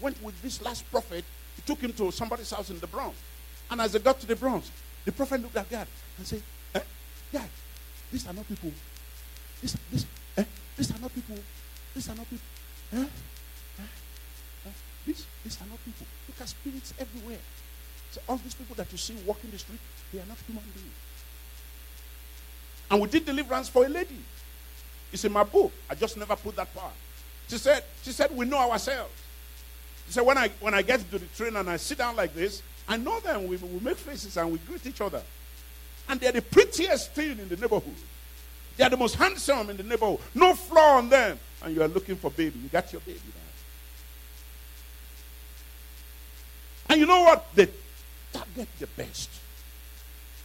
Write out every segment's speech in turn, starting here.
went with this last prophet. He took him to somebody's house in the Bronx. And as they got to the Bronx, the prophet looked at God and said, eh, God, these are not people. These, these, eh, these are not people. These are not people. Eh? Eh? Eh? These, these are not people. Look at spirits everywhere. So all these people that you see walking the street, they are not human beings. And we did deliverance for a lady. It's in my book. I just never put that part. She said, she said, we know ourselves. Said, when I when I get to the train and I sit down like this, I know them. We, we make faces and we greet each other. And they're the prettiest thing in the neighborhood. They are the most handsome in the neighborhood. No flaw on them. And you are looking for baby. You got your baby now. And you know what? They target the best.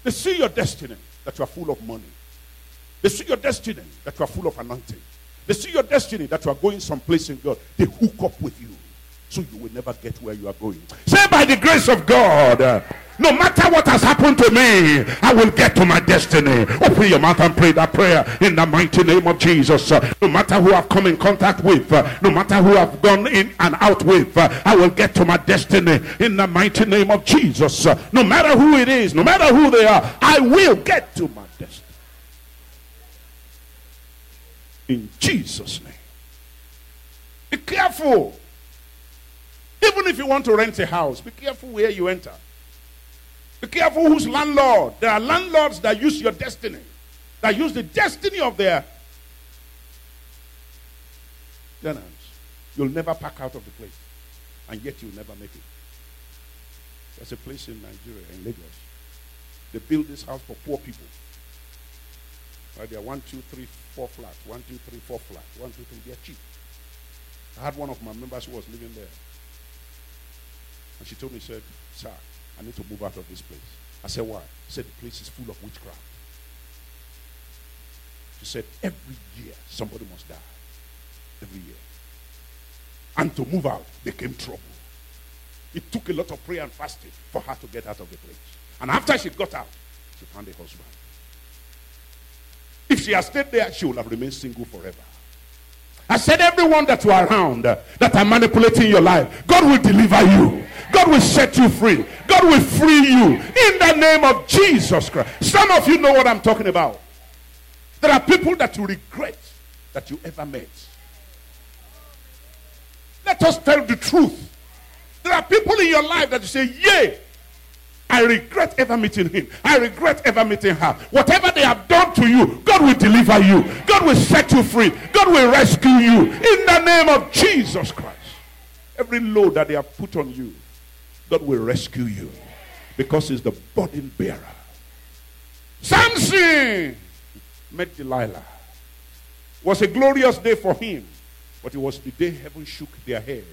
They see your destiny that you are full of money. They see your destiny that you are full of anointing. They see your destiny that you are going someplace in God. They hook up with you. So you will never get where you are going. Say, by the grace of God, no matter what has happened to me, I will get to my destiny. Open your mouth and pray that prayer in the mighty name of Jesus. No matter who I've come in contact with, no matter who I've gone in and out with, I will get to my destiny in the mighty name of Jesus. No matter who it is, no matter who they are, I will get to my destiny. In Jesus' name. Be careful. Even if you want to rent a house, be careful where you enter. Be careful who's landlord. There are landlords that use your destiny, that use the destiny of their tenants. You'll never pack out of the place, and yet you'll never make it. There's a place in Nigeria, in Lagos. They build this house for poor people. Right, there are one, two, three, four flats. One, two, three, four flats. One, two, three. They're cheap. I had one of my members who was living there. And she told me, she said, Sir, I need to move out of this place. I said, Why? She said, The place is full of witchcraft. She said, Every year somebody must die. Every year. And to move out became trouble. It took a lot of prayer and fasting for her to get out of the place. And after she got out, she found a husband. If she had stayed there, she would have remained single forever. I said, everyone that you are around that are manipulating your life, God will deliver you. God will set you free. God will free you in the name of Jesus Christ. Some of you know what I'm talking about. There are people that you regret that you ever met. Let us tell the truth. There are people in your life that you say, Yay, I regret ever meeting him. I regret ever meeting her. Whatever they have done to you, God will deliver you. God will set you free. God will rescue you in the name of Jesus Christ. Every load that they have put on you, God will rescue you because he's the burden bearer. Samson met Delilah. It was a glorious day for him, but it was the day heaven shook their head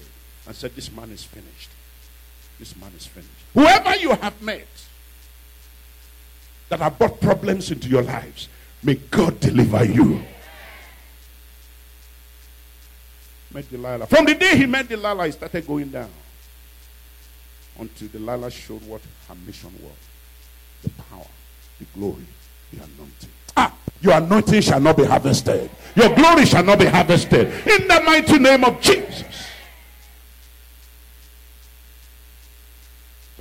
and said, This man is finished. This man is finished. Whoever you have met that have brought problems into your lives, may God deliver you. Met Delilah. From the day he met Delilah, he started going down. Until Delilah showed what her mission was the power, the glory, the anointing. Ah, your anointing shall not be harvested, your glory shall not be harvested. In the mighty name of Jesus.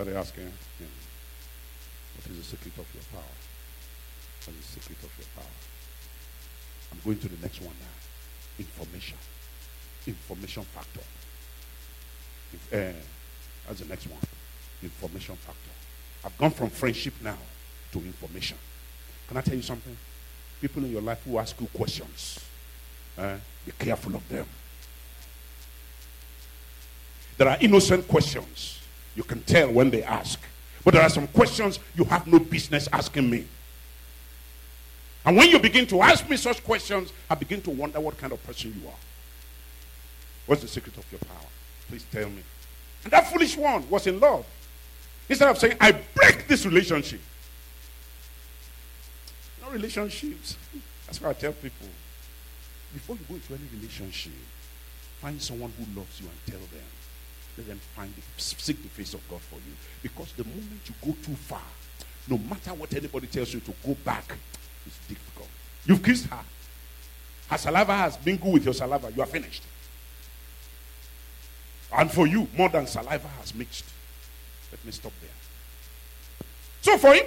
Started asking him, What is the secret of your power? What is the secret of your power? I'm going to the next one now. Information. Information factor. Uh, that's the next one. Information factor. I've gone from friendship now to information. Can I tell you something? People in your life who ask you questions, uh, be careful of them. There are innocent questions. You can tell when they ask. But there are some questions you have no business asking me. And when you begin to ask me such questions, I begin to wonder what kind of person you are. What's the secret of your power? Please tell me. And that foolish one was in love. Instead of saying, I break this relationship. No relationships. That's why I tell people before you go into any relationship, find someone who loves you and tell them. Let them find the, seek the face of God for you. Because the moment you go too far, no matter what anybody tells you to go back, it's difficult. You've kissed her. Her saliva has mingled with your saliva. You are finished. And for you, more than saliva has mixed. Let me stop there. So for him,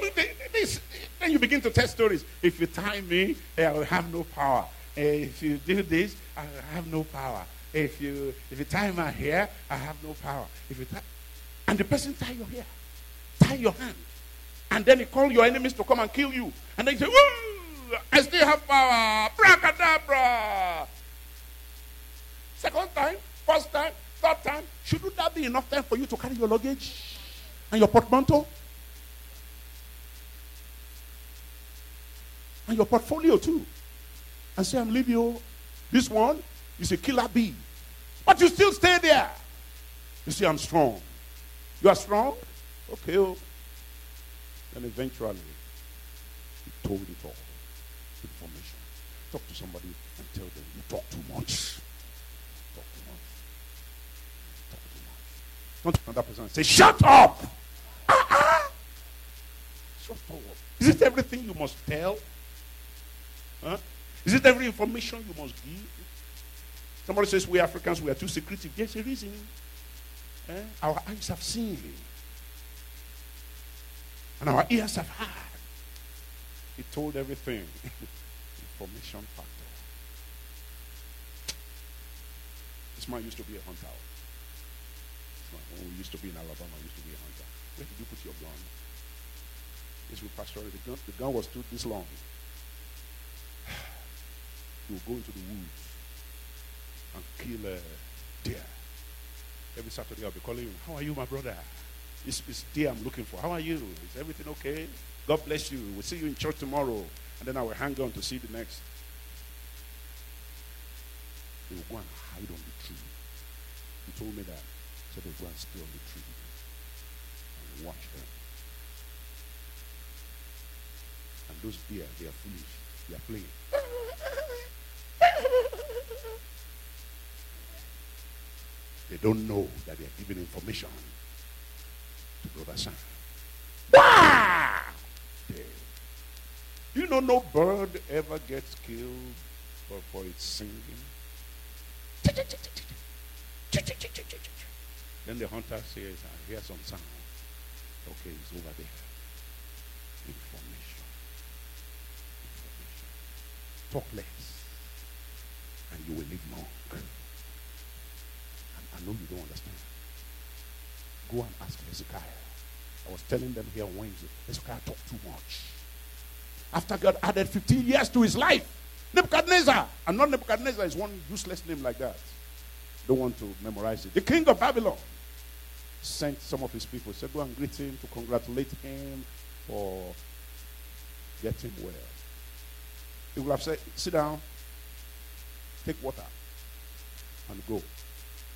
this, then you begin to tell stories. If you tie me, eh, I will have no power. Eh, if you do this, I have no power. If you if you tie my hair, I have no power. If you tie, and the person tie your hair, tie your hand, and then he call your enemies to come and kill you, and then say, Woo, I still have power, bracadabra. Second time, first time, third time, shouldn't that be enough time for you to carry your luggage and your portmanteau? And your portfolio too. And say, I'm leaving you. This one is a killer bee. But you still stay there. You see, I'm strong. You are strong? Okay. Oh. Then eventually, he told it all. Information. Talk to somebody and tell them, you talk too much. Talk too much. Talk too much. Don't another person and say, shut up. Uh-uh. Shut up. Is it everything you must tell? Huh? Is it every information you must give? Somebody says we Africans we are too secretive. There's a reason. Eh? Our eyes have seen, and our ears have heard. He told everything. information factor. This man used to be a hunter. Man, When we used to be in Alabama, used to be a hunter. Where did you put your gun? It's with Pastor. The gun, the gun was too this long. You go into the woods and kill a uh, deer. Every Saturday I'll be calling him, How are you, my brother? It's, it's deer I'm looking for. How are you? Is everything okay? God bless you. We'll see you in church tomorrow. And then I will hang on to see the next. They will go and hide on the tree. He told me that. So they go and stay on the tree and watch them. And those deer, they are foolish. They are playing. They don't know that they are giving information to Brother Sam. Wow! You know, no bird ever gets killed but for its singing. Then the hunter says, I hear some sound. Okay, it's over there. Information. Information. Talk less and you will live long. I know you don't understand. Go and ask Hezekiah. I was telling them here on Wednesday, Hezekiah talked too much. After God added 15 years to his life, Nebuchadnezzar, and not Nebuchadnezzar is one useless name like that. Don't want to memorize it. The king of Babylon sent some of his people, said, Go and greet him to congratulate him for getting well. He would have said, Sit down, take water and go.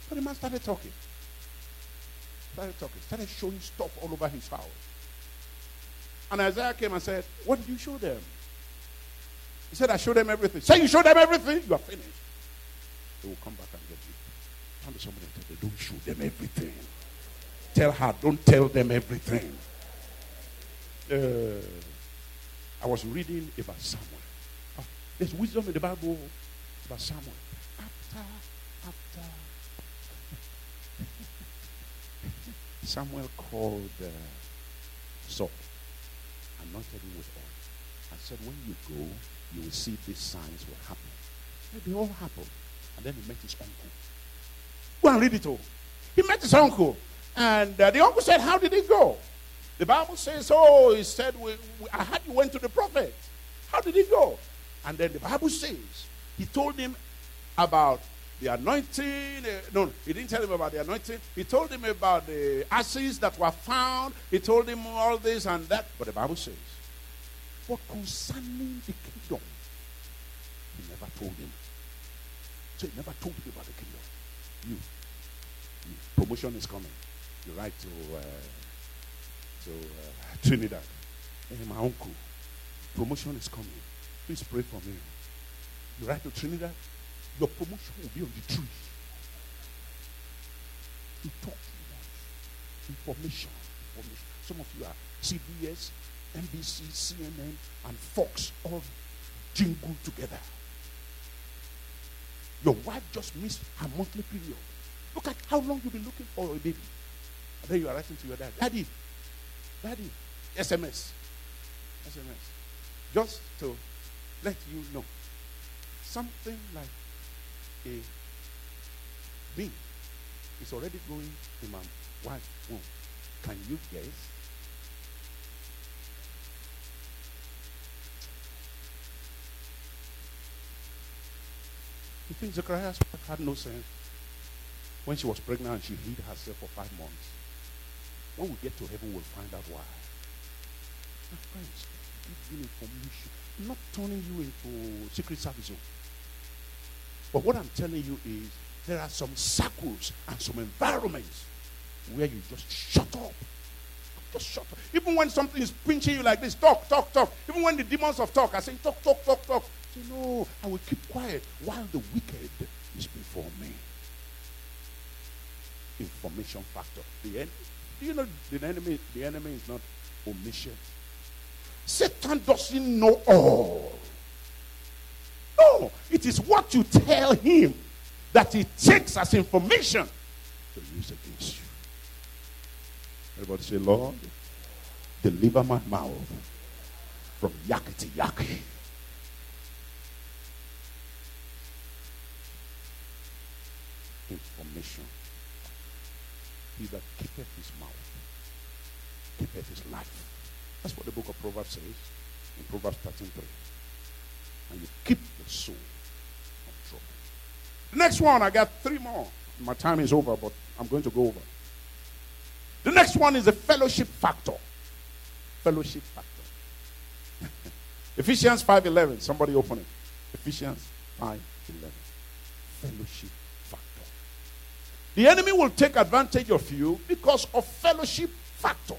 But the man started talking. Started talking. Started showing stuff all over his house. And Isaiah came and said, What did you show them? He said, I showed them everything. Say you showed them everything, you are finished. They will come back and get you. Turn to somebody and tell them, Don't show them everything. Tell her, don't tell them everything. Uh, I was reading about Samuel. Oh, there's wisdom in the Bible about Samuel, after, Samuel called uh, Saul, anointed him with oil, and said, When you go, you will see these signs will happen. And they all happened. And then he met his uncle. Go and read it all. He met his uncle. And uh, the uncle said, How did it go? The Bible says, Oh, he said, we, we, I had you went to the prophet. How did it go? And then the Bible says, he told him about the anointing. Uh, no, he didn't tell him about the anointing. He told him about the ashes that were found. He told him all this and that. But the Bible says, but concerning the kingdom, he never told him. So he never told him about the kingdom. You, you promotion is coming. You write to uh, to uh, Trinidad. Hey, my uncle, promotion is coming. Please pray for me. You write to Trinidad, your promotion will be on the tree. You talk much. Information. Information. Some of you are CBS, NBC, CNN, and Fox all jingled together. Your wife just missed her monthly period. Look at how long you've been looking for a baby. And then you are writing to your dad, Daddy, Daddy, SMS. SMS. Just to let you know. Something like a bean is already going in my wife's womb. Can you guess? You think Zechariah's wife had no sense? When she was pregnant and she hid herself for five months. When we get to heaven, we'll find out why. My friends, give information. I'm not turning you into secret service. Oh. But what I'm telling you is there are some circles and some environments where you just shut up. Just shut up. Even when something is pinching you like this, talk, talk, talk. Even when the demons of talk are saying, talk, talk, talk, talk. Say, no, I will keep quiet while the wicked is before me. Information factor. The enemy, do you know the enemy, the enemy is not omission. Satan doesn't know all. It is what you tell him that he takes as information to use against you. Everybody say, Lord, deliver my mouth from yakety yaki. Information. He that keepeth his mouth, keepeth his life. That's what the book of Proverbs says in Proverbs 13 3. And you keep the soul. Next one, I got three more. My time is over, but I'm going to go over. The next one is the fellowship factor. Fellowship factor. Ephesians 5:11. Somebody open it. Ephesians 5:11. Fellowship factor. The enemy will take advantage of you because of fellowship factor.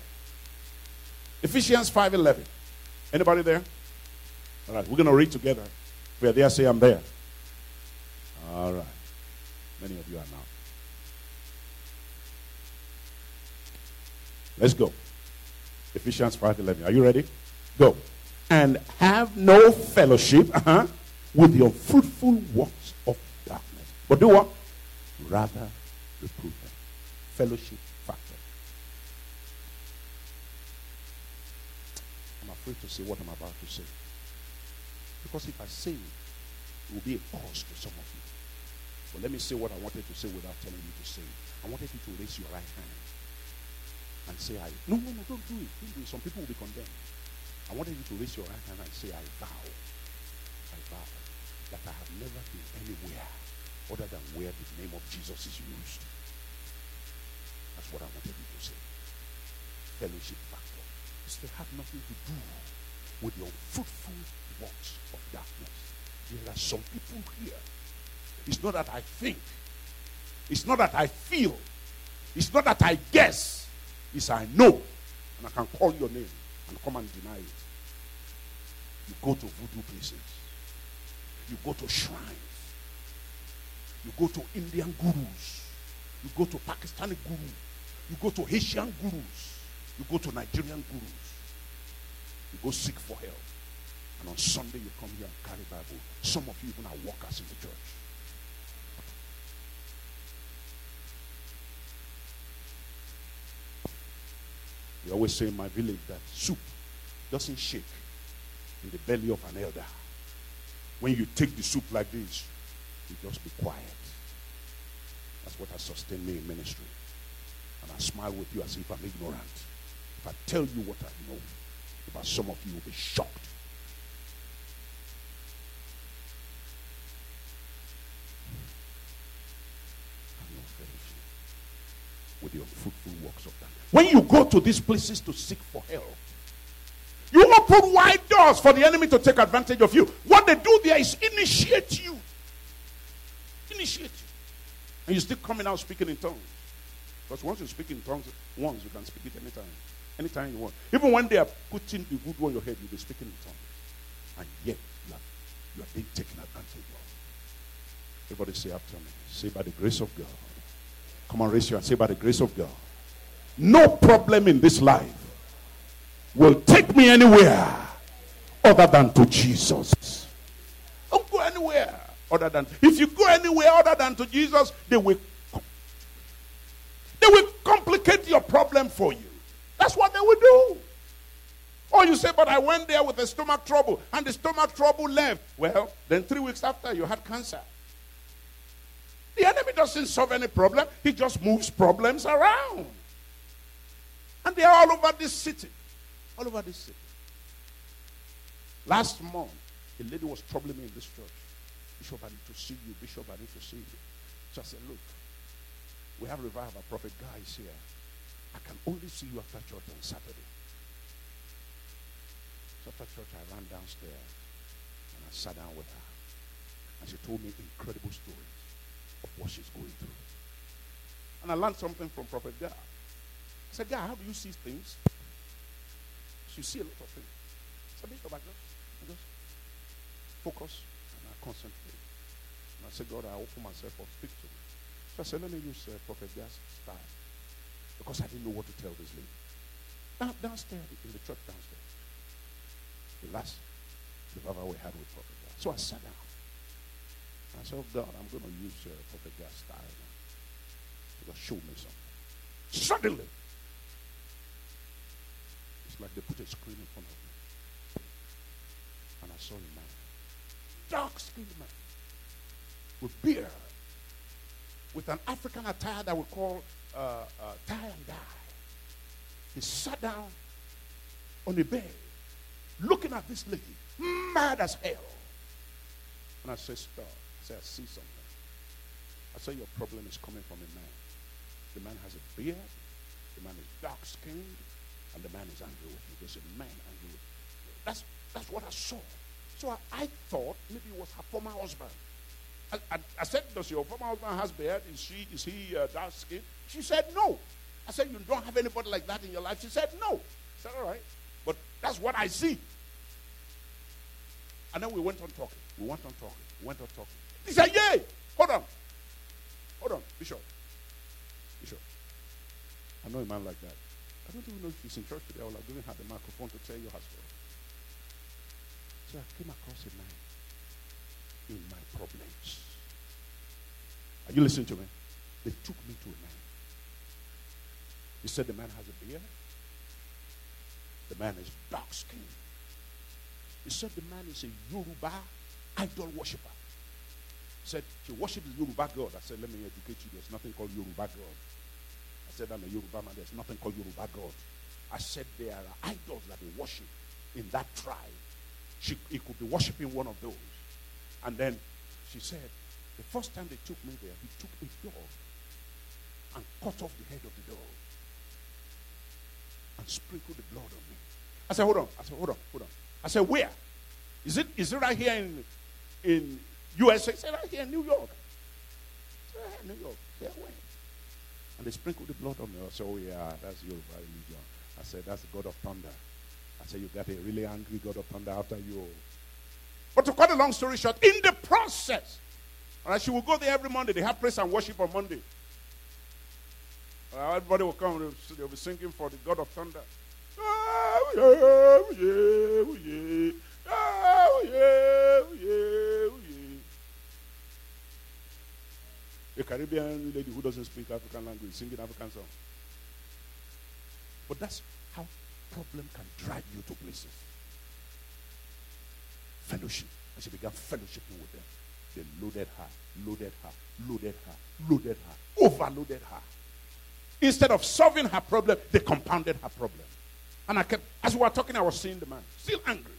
Ephesians 5:11. Anybody there? All right, we're going to read together. If you're there, say I'm there. All right. Many of you are now. Let's go. Ephesians 5:11. Are you ready? Go. And have no fellowship uh-huh, with the unfruitful works of darkness. But do what? Rather reprove them. Fellowship factor. I'm afraid to say what I'm about to say. Because if I say it, it will be a cause to some of you. But let me say what I wanted to say without telling you to say it. I wanted you to raise your right hand and say, I. No, no, no, don't do it. Don't do it. Some people will be condemned. I wanted you to raise your right hand and say, I vow. I vow that I have never been anywhere other than where the name of Jesus is used. That's what I wanted you to say. Fellowship factor. It have nothing to do with your fruitful works of darkness. There are some people here. It's not that I think. It's not that I feel. It's not that I guess It's I know, and I can call your name and come and deny it. You go to voodoo places, you go to shrines, you go to Indian gurus, you go to Pakistani gurus, you go to Haitian gurus, you go to Nigerian gurus, you go seek for help. And on Sunday you come here and carry Bible. Some of you even are workers in the church. We always say in my village that soup doesn't shake in the belly of an elder. When you take the soup like this, you just be quiet. That's what has sustained me in ministry. And I smile with you as if I'm ignorant. If I tell you what I know, about some of you will be shocked. I know very few. With the unfruitful works of that. When you go to these places to seek for help, you open wide doors for the enemy to take advantage of you. What they do there is initiate you. Initiate you. And you still coming out speaking in tongues. Because once you speak in tongues once, you can speak it anytime. Anytime you want. Even when they are putting the voodoo on your head, you'll be speaking in tongues. And yet, you are, you are being taken advantage of. Everybody say after me. Say by the grace of God. Come on, raise your hand. Say by the grace of God no problem in this life will take me anywhere other than to Jesus. Don't go anywhere other than if you go anywhere other than to Jesus, they will they will complicate your problem for you. That's what they will do. Or you say, but I went there with a stomach trouble and the stomach trouble left. Well, then three weeks after you had cancer. The enemy doesn't solve any problem, he just moves problems around. And they are all over this city. All over this city. Last month, a lady was troubling me in this church. Bishop, I need to see you. Bishop, I need to see you. So I said, Look, we have revival. Prophet Guy is here. I can only see you after church on Saturday. So after church, I ran downstairs and I sat down with her. And she told me incredible stories of what she's going through. And I learned something from Prophet Guy. I said, God, how do you see things? She see a lot of things. I said, Bishop, I just, I just focus and I concentrate. And I said, God, I open myself up, speak to me. So I said, let me use uh, Prophet Gas style. Because I didn't know what to tell this lady. Down, downstairs, in the church downstairs. The last revival we had with Prophet Gas. So I sat down. I said, oh God, I'm going to use uh, Prophet Gas style now. Because show me something. Suddenly, like they put a screen in front of me. And I saw a man. Dark skinned man. With beard with an African attire that we call uh, uh, tie and dye. He sat down on the bed, looking at this lady, mad as hell. And I said, Stop. I said, I see something. I said, Your problem is coming from a man. The man has a beard, the man is dark skinned, and the man is angry with me. There's a man angry with you. That's, that's what I saw. So I, I thought maybe it was her former husband. I, I, I, said, Does your former husband has beard? Is she is he uh, dark skinned? She said, No. I said, You don't have anybody like that in your life? She said, No. I said, All right. But that's what I see. And then we went on talking. We went on talking. We went on talking. He said, Yay! Hold on. Hold on, Bishop. Bishop. I know a man like that. I don't even know if he's in church today. I will have given her the microphone to tell you her story. So I came across a man in my problems. Are you listening to me? They took me to a man. He said the man has a beard. The man is dark skinned. He said the man is a Yoruba idol worshiper. He said he worships the Yoruba God. I said, let me educate you. There's nothing called Yoruba God. I said, I'm a Yoruba man. There's nothing called Yoruba God. I said there are idols that they worship in that tribe. She, he could be worshiping one of those. And then she said, the first time they took me there, he took a dog and cut off the head of the dog and sprinkled the blood on me. I said, hold on. I said, hold on, hold on. I said, where? Is it is it right here in in USA? He said, right here in New York. I said, right here in New York. Yeah, where? And they sprinkled the blood on me. I said, oh yeah, that's your religion. I said, that's the God of thunder. I said, you got a really angry God of thunder after you. But to cut a long story short, in the process, right, she will go there every Monday. They have praise and worship on Monday. Everybody will come. They'll, be singing for the God of thunder. Ah, oh, yeah, oh, yeah, oh, yeah. Ah, oh, yeah, oh, yeah, oh, yeah. A Caribbean lady who doesn't speak African language singing African song. But that's how problem can drive you to places fellowship. And she began fellowshipping with them. They loaded her, loaded her, loaded her, loaded her, overloaded her. Instead of solving her problem, they compounded her problem. And I kept, as we were talking, I was seeing the man, still angry.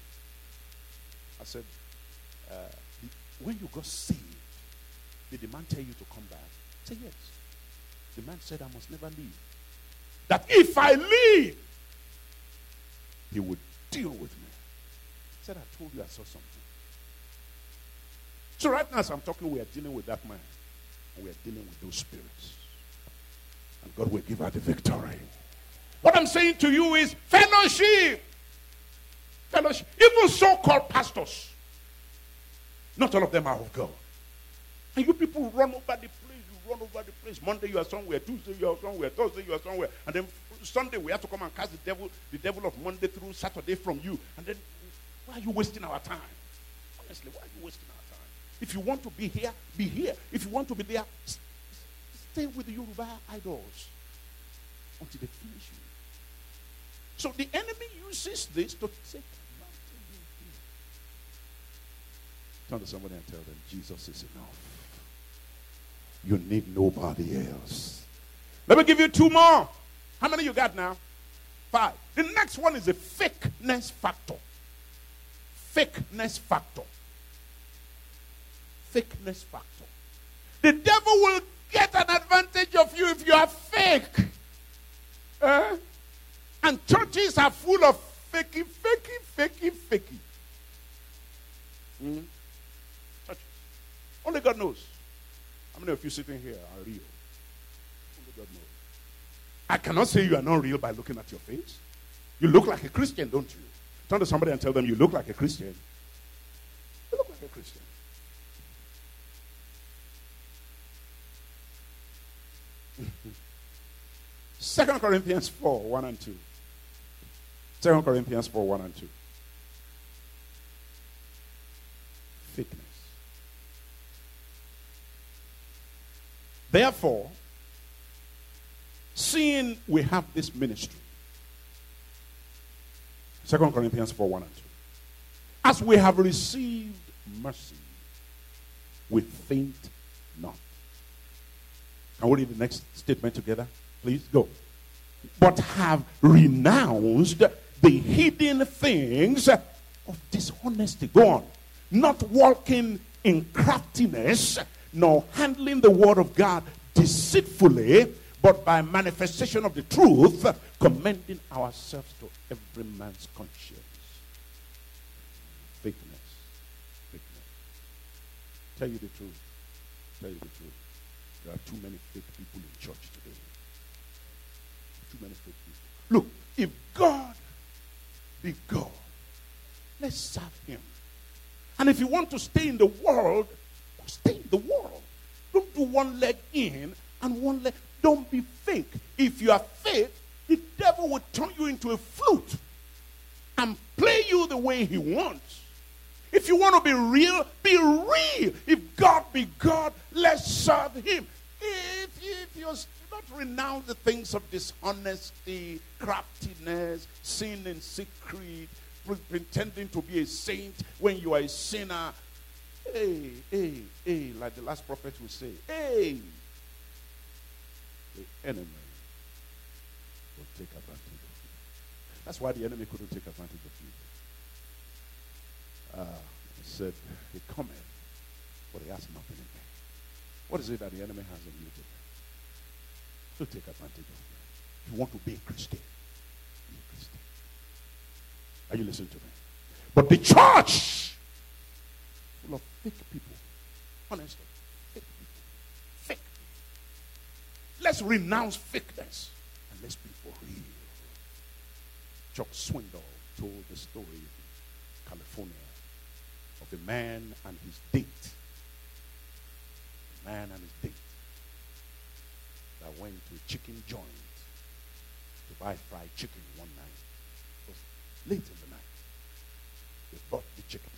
I said, uh, when you got saved, did the man tell you to come back? Say yes. The man said, I must never leave. That if I leave, he would deal with me He said, I told you I saw something. So right now, as I'm talking, we are dealing with that man. We are dealing with those spirits. And God will give her the victory. What I'm saying to you is fellowship. Fellowship. Even so-called pastors. Not all of them are of God. And you people run over the place. You run over the place. Monday you are somewhere. Tuesday you are somewhere. Thursday you are somewhere. And then Sunday we have to come and cast the devil, the devil of Monday through Saturday from you. And then why are you wasting our time? Honestly, why are you wasting our time? If you want to be here, be here. If you want to be there, stay with the Yoruba idols. until they finish you. So the enemy uses this to take. Turn to somebody and tell them, Jesus is enough. You need nobody else. Let me give you two more. How many you got now? Five. The next one is a fakeness factor. Fakeness factor. Fakeness factor. The devil will get an advantage of you if you are fake. Uh, and churches are full of fakey, fakey, fakey, fakey. Mm. Only God knows. How many of you sitting here are real? Only God knows. I cannot say you are not real by looking at your face. You look like a Christian, don't you? Turn to somebody and tell them you look like a Christian. You look like a Christian. Second Corinthians 4, 1 and 2. Second Corinthians 4, 1 and 2. Fakeness. Therefore, seeing we have this ministry, Second Corinthians 4, 1 and 2. As we have received mercy, we faint not. Can we read the next statement together? Please go. But have renounced the hidden things of dishonesty. Go on. Not walking in craftiness, nor handling the word of God deceitfully, but by manifestation of the truth, commending ourselves to every man's conscience. Fakeness. Fakeness. Tell you the truth. Tell you the truth. There are too many fake people in church today. Too many fake people. Look, if God be God, let's serve Him. And if you want to stay in the world, stay in the world. Don't do one leg in and one leg. Don't be fake. If you are fake, the devil will turn you into a flute and play you the way he wants. If you want to be real, be real. If God be God, let's serve him. If, if you're not renounce the things of dishonesty, craftiness, sin in secret, pretending to be a saint when you are a sinner, hey, hey, hey, like the last prophet would say, hey, the enemy will take advantage of you. That's why the enemy couldn't take advantage of you. Uh, he said, he cometh, but he has nothing in me. What is it that the enemy has in you today? To take advantage of you. If you want to be a Christian, be a Christian. Are you listening to me? But the church, fake people, honestly, fake fake. Let's renounce fakeness and let's be for real. Chuck Swindoll told the story in California of a man and his date. A man and his date that went to a chicken joint to buy fried chicken one night. It was late in the night. They bought the chicken.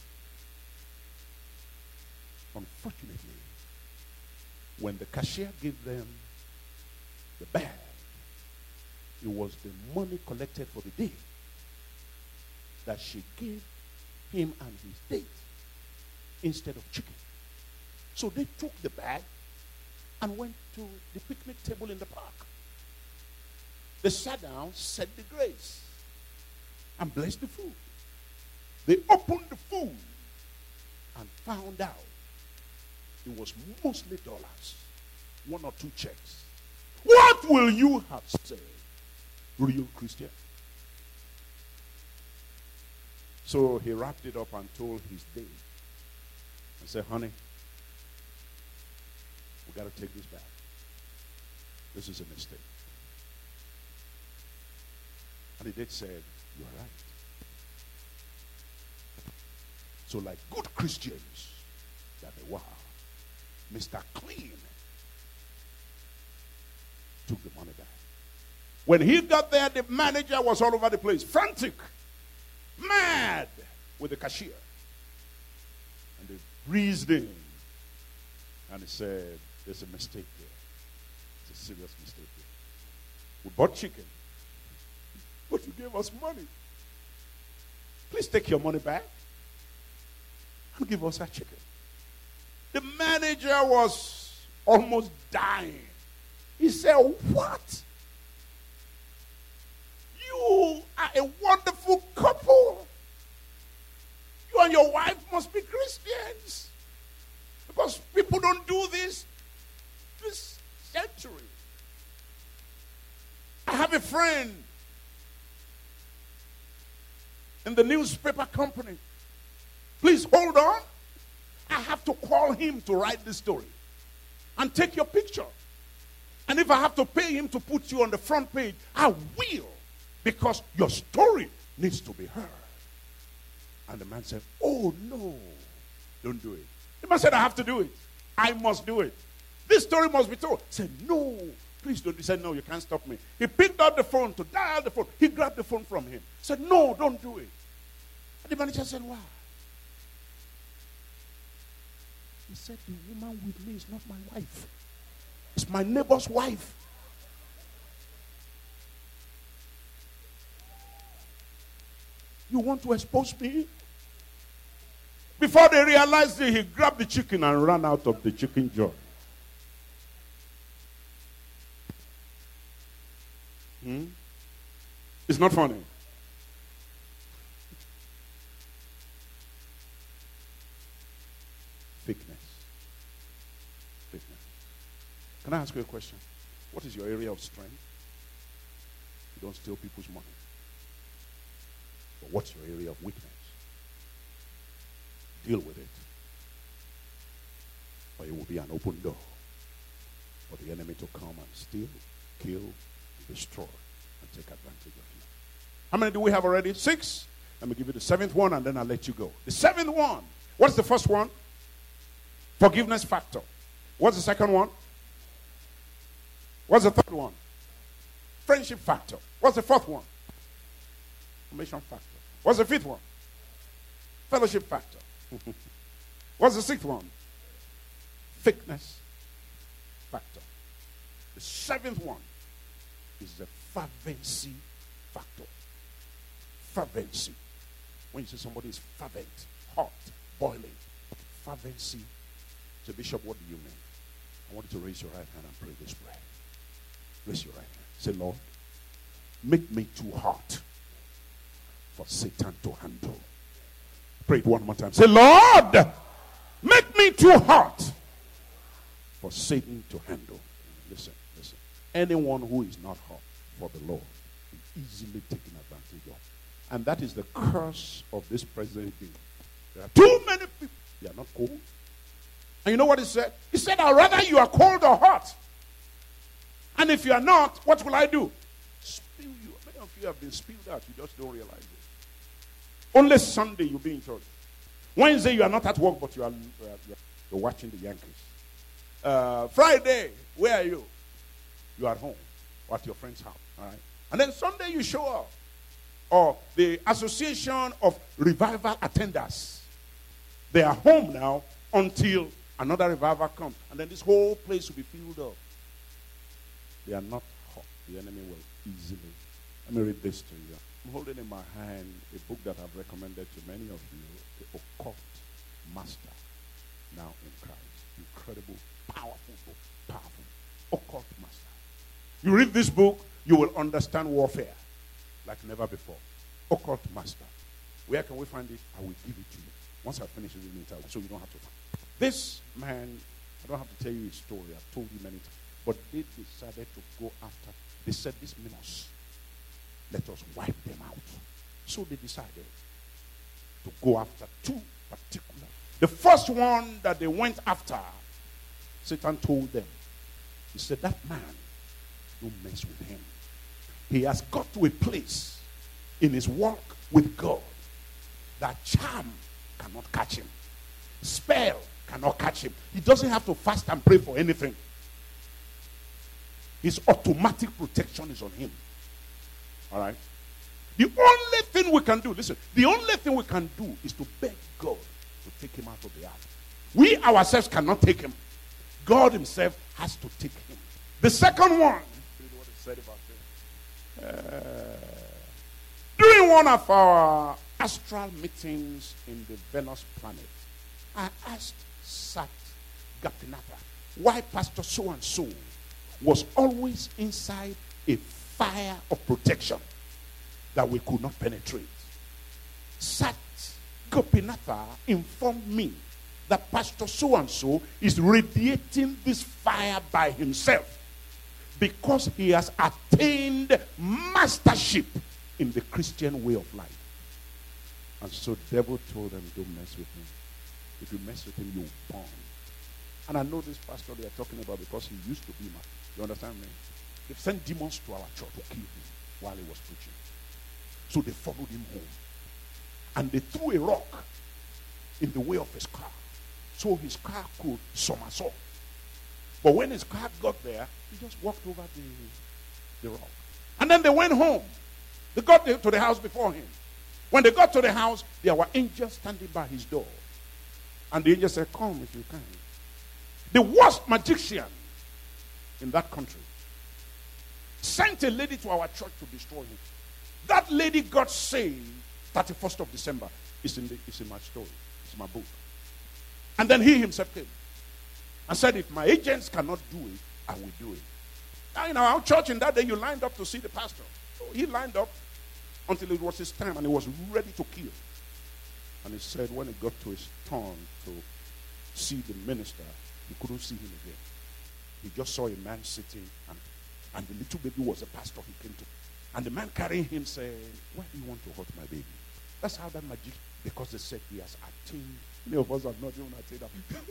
Unfortunately, when the cashier gave them the bag, it was the money collected for the day that she gave him and his date instead of chicken. So they took the bag and went to the picnic table in the park. They sat down, said the grace, and blessed the food. They opened the food and found out it was mostly dollars, one or two checks. What will you have said, real Christian? So he wrapped it up and told his date and said, honey, we got to take this back. This is a mistake. And the date said, You're right. So, like good Christians that they were, Mr. Clean took the money back. When he got there, the manager was all over the place, frantic, mad with the cashier. And they breezed in and he said, There's a mistake here. It's a serious mistake here. We bought chicken. But you gave us money. Please take your money back and give us our chicken. The manager was almost dying. He said, What? You are a wonderful couple. You and your wife must be Christians. Because people don't do this this century. I have a friend in the newspaper company. Please hold on. Call him to write this story and take your picture. And if I have to pay him to put you on the front page, I will because your story needs to be heard. And the man said, Oh, no, don't do it. The man said, I have to do it. I must do it. This story must be told. He said, No, please don't. He said, No, you can't stop me. He picked up the phone to dial the phone. He grabbed the phone from him. He said, No, don't do it. And the manager said, Why? He said, The woman with me is not my wife, it's my neighbor's wife. You want to expose me? Before they realized it, he grabbed the chicken and ran out of the chicken jar. Hmm? It's not funny. Thickness. Thickness. Can I ask you a question? What is your area of strength? You don't steal people's money. But what's your area of weakness? Deal with it. Or it will be an open door for the enemy to come and steal, kill, destroy, and take advantage of you. How many do we have already? Six. Let me give you the seventh one and then I'll let you go. The seventh one. What's the first one? Forgiveness factor. What's the second one? What's the third one? Friendship factor. What's the fourth one? Formation factor. What's the fifth one? Fellowship factor. What's the sixth one? Thickness factor. The seventh one is the fervency factor. Fervency. When you say somebody is fervent, hot, boiling, fervency. So, Bishop, what do you mean? I want you to raise your right hand and pray this prayer. Raise your right hand. Say, Lord, make me too hot for Satan to handle. Pray it one more time. Say, Lord, make me too hot for Satan to handle. Listen, listen. Anyone who is not hot for the Lord is easily taken advantage of. And that is the curse of this present day. There are too many people. They are not cold. And you know what he said? He said, I'd rather you are cold or hot. And if you are not, what will I do? Spill you. Many of you have been spilled out. You just don't realize it. Only Sunday you'll be in church. Wednesday you are not at work, but you are, you're watching the Yankees. Uh, Friday, where are you? You are at home or at your friend's house. All right. And then Sunday you show up. Or the Association of Revival Attenders. They are home now until another revival comes. And then this whole place will be filled up. They are not hot. The enemy will easily. Let me read this to you. I'm holding in my hand a book that I've recommended to many of you, The Occult Master, now in Christ. Incredible, powerful book. Powerful. Occult Master. You read this book, you will understand warfare like never before. Occult Master. Where can we find it? I will give it to you. Once I finish reading it, so you don't have to This man, I don't have to tell you his story. I've told you many times. But they decided to go after. They said this menace let us wipe them out. So they decided to go after two particular. The first one that they went after, Satan told them, he said, That man, don't mess with him. He has got to a place in his walk with God that charm cannot catch him, spell cannot catch him. He doesn't have to fast and pray for anything. His automatic protection is on him. All right? The only thing we can do, listen, the only thing we can do is to beg God to take him out of the earth. We ourselves cannot take him. God himself has to take him. The second one, Uh, during one of our astral meetings in the Venus planet, I asked Sat Gopinatha why Pastor so and so was always inside a fire of protection that we could not penetrate. Sat Gopinatha informed me that Pastor so and so is radiating this fire by himself because he has attained mastership in the Christian way of life. And so devil told them, don't mess with him. If you mess with him, you'll burn. And I know this pastor they are talking about because he used to be my. You understand me? They sent demons to our church to kill him while he was preaching. So they followed him home. And they threw a rock in the way of his car. So his car could somersault. But when his car got there, he just walked over the, the rock. And then they went home. They got to the house before him. When they got to the house, there were angels standing by his door. And the angel said, Come if you can. The worst magician in that country sent a lady to our church to destroy him. That lady got saved 31st of December. It's in, the, it's in my story, it's my book. And then he himself came and said, If my agents cannot do it, I will do it. Now, in our church in that day, you lined up to see the pastor. So he lined up until it was his time and he was ready to kill. And he said, when it got to his turn to see the minister, he couldn't see him again. He just saw a man sitting, and, and the little baby was a pastor he came to. And the man carrying him said, Why do you want to hurt my baby? That's how that magic, because they said he has attained. Many of us have not even attained that.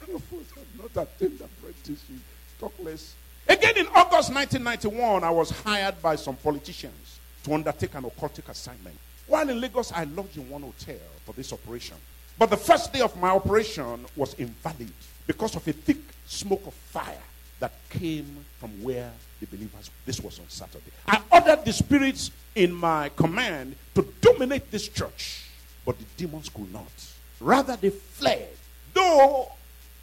Many of us have not attained apprenticeship. Talk less. Again, in August 1991, I was hired by some politicians to undertake an occultic assignment. While in Lagos, I lodged in one hotel for this operation. But the first day of my operation was invalid because of a thick smoke of fire that came from where the believers this was on saturday. I ordered the spirits in my command to dominate this church but the demons could not. Rather they fled. Though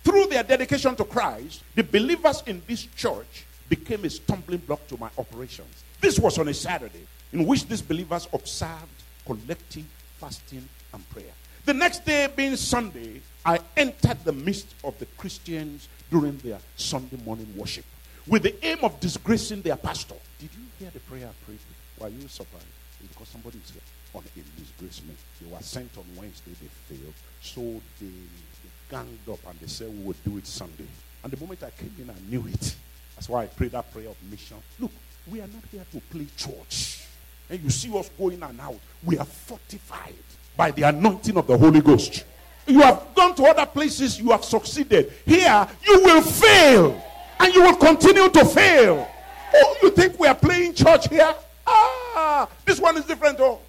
through their dedication to christ the believers in this church became a stumbling block to my operations. This was on a saturday in which these believers observed collective fasting and prayer. The next day being sunday I entered the midst of the Christians during their Sunday morning worship with the aim of disgracing their pastor. Did you hear the prayer I prayed? Were you surprised? Because somebody is here on a disgracement. They were sent on Wednesday, they failed. So they, they ganged up and they said, We will do it Sunday. And the moment I came in, I knew it. That's why I prayed that prayer of mission. Look, we are not here to play church. And you see us going and out. We are fortified by the anointing of the Holy Ghost. You have gone to other places, you have succeeded. Here, you will fail. And you will continue to fail. Oh, you think we are playing church here? Ah, this one is different. Oh,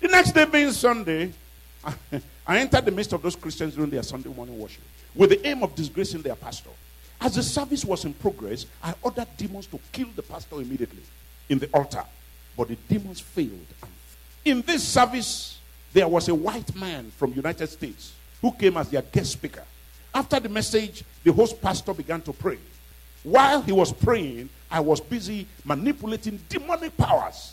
the next day being Sunday, I entered the midst of those Christians during their Sunday morning worship with the aim of disgracing their pastor. As the service was in progress, I ordered demons to kill the pastor immediately in the altar. But the demons failed. In this service, there was a white man from United States who came as their guest speaker. After the message, the host pastor began to pray. While he was praying, I was busy manipulating demonic powers.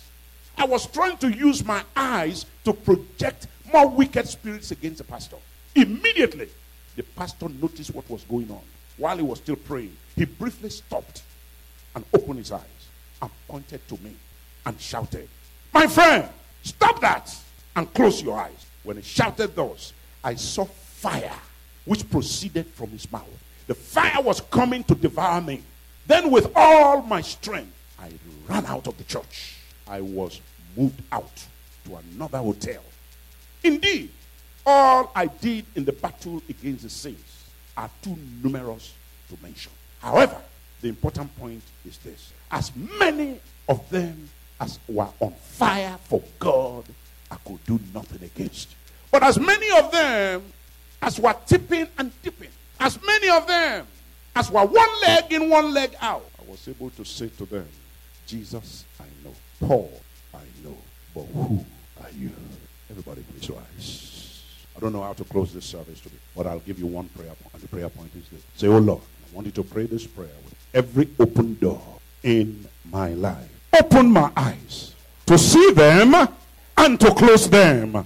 I was trying to use my eyes to project more wicked spirits against the pastor. Immediately, the pastor noticed what was going on. While he was still praying, he briefly stopped and opened his eyes and pointed to me and shouted, My friend, stop that and close your eyes. When he shouted those, I saw fire which proceeded from his mouth. The fire was coming to devour me. Then, with all my strength, I ran out of the church. I was moved out to another hotel. Indeed, all I did in the battle against the saints are too numerous to mention. However, the important point is this as many of them as were on fire for God, I could do nothing against. But as many of them as were tipping and tipping, as many of them as were one leg in, one leg out, I was able to say to them, Jesus, I know. Paul, I know. But who are you? Everybody, please rise. I don't know how to close this service today, but I'll give you one prayer point. And the prayer point is this Say, Oh Lord, I want you to pray this prayer with every open door in my life. open my eyes to see them and to close them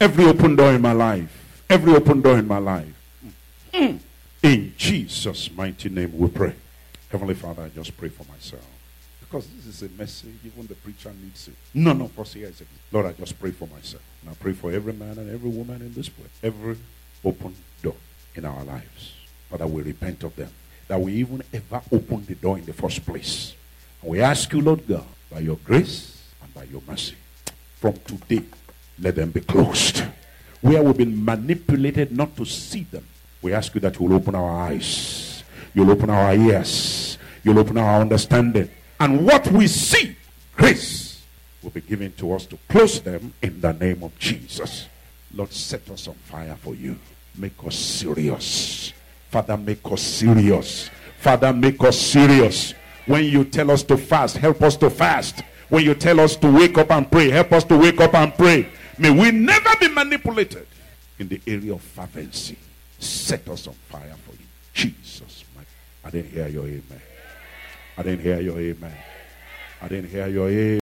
Every open door in my life. Every open door in my life. Mm. In Jesus' mighty name we pray. Heavenly Father, I just pray for myself. Because this is a message, even the preacher needs it. None of us here is it. Lord, I just pray for myself. And I pray for every man and every woman in this place. Every open door in our lives. Father, we repent of them. That we even ever open the door in the first place. And we ask you, Lord God, by your grace and by your mercy, from today, let them be closed. Where we've been manipulated not to see them, we ask you that you will open our eyes, you'll open our ears, you'll open our understanding. And what we see, grace, will be given to us to close them in the name of Jesus. Lord, set us on fire for you. Make us serious. Father, make us serious. Father, make us serious. When you tell us to fast, help us to fast. When you tell us to wake up and pray, help us to wake up and pray. May we never be manipulated in the area of fervency. Set us on fire for you. Jesus. My, I didn't hear your amen. I didn't hear your amen. I didn't hear your amen.